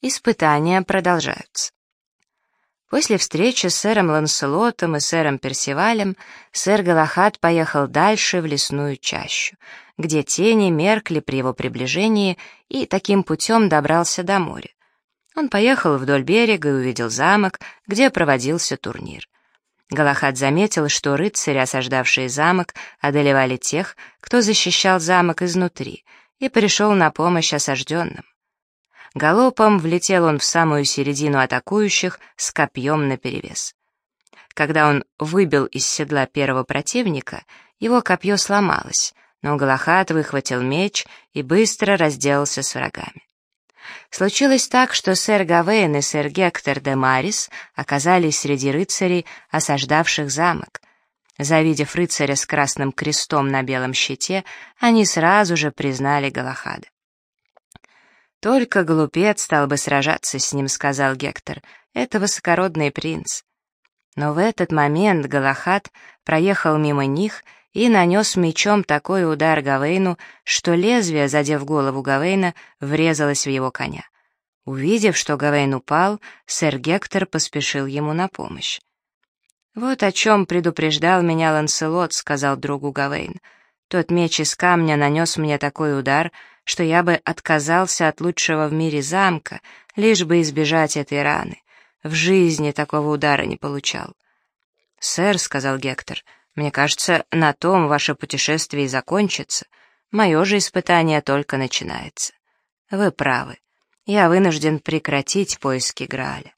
Испытания продолжаются. После встречи с сэром Ланселотом и сэром Персивалем сэр Галахад поехал дальше в лесную чащу, где тени меркли при его приближении и таким путем добрался до моря. Он поехал вдоль берега и увидел замок, где проводился турнир. Галахад заметил, что рыцари, осаждавшие замок, одолевали тех, кто защищал замок изнутри, и пришел на помощь осажденным. Галопом влетел он в самую середину атакующих с копьем наперевес. Когда он выбил из седла первого противника, его копье сломалось, но Галахат выхватил меч и быстро разделался с врагами. Случилось так, что сэр Гавейн и сэр Гектор де Марис оказались среди рыцарей, осаждавших замок. Завидев рыцаря с красным крестом на белом щите, они сразу же признали Галахада. «Только глупец стал бы сражаться с ним», — сказал Гектор. «Это высокородный принц». Но в этот момент Галахад проехал мимо них и нанес мечом такой удар Гавейну, что лезвие, задев голову Гавейна, врезалось в его коня. Увидев, что Гавейн упал, сэр Гектор поспешил ему на помощь. «Вот о чем предупреждал меня Ланселот», — сказал другу Гавейн. «Тот меч из камня нанес мне такой удар, что я бы отказался от лучшего в мире замка, лишь бы избежать этой раны. В жизни такого удара не получал. «Сэр», — сказал Гектор, — «мне кажется, на том ваше путешествие и закончится. Мое же испытание только начинается». «Вы правы. Я вынужден прекратить поиски Грааля».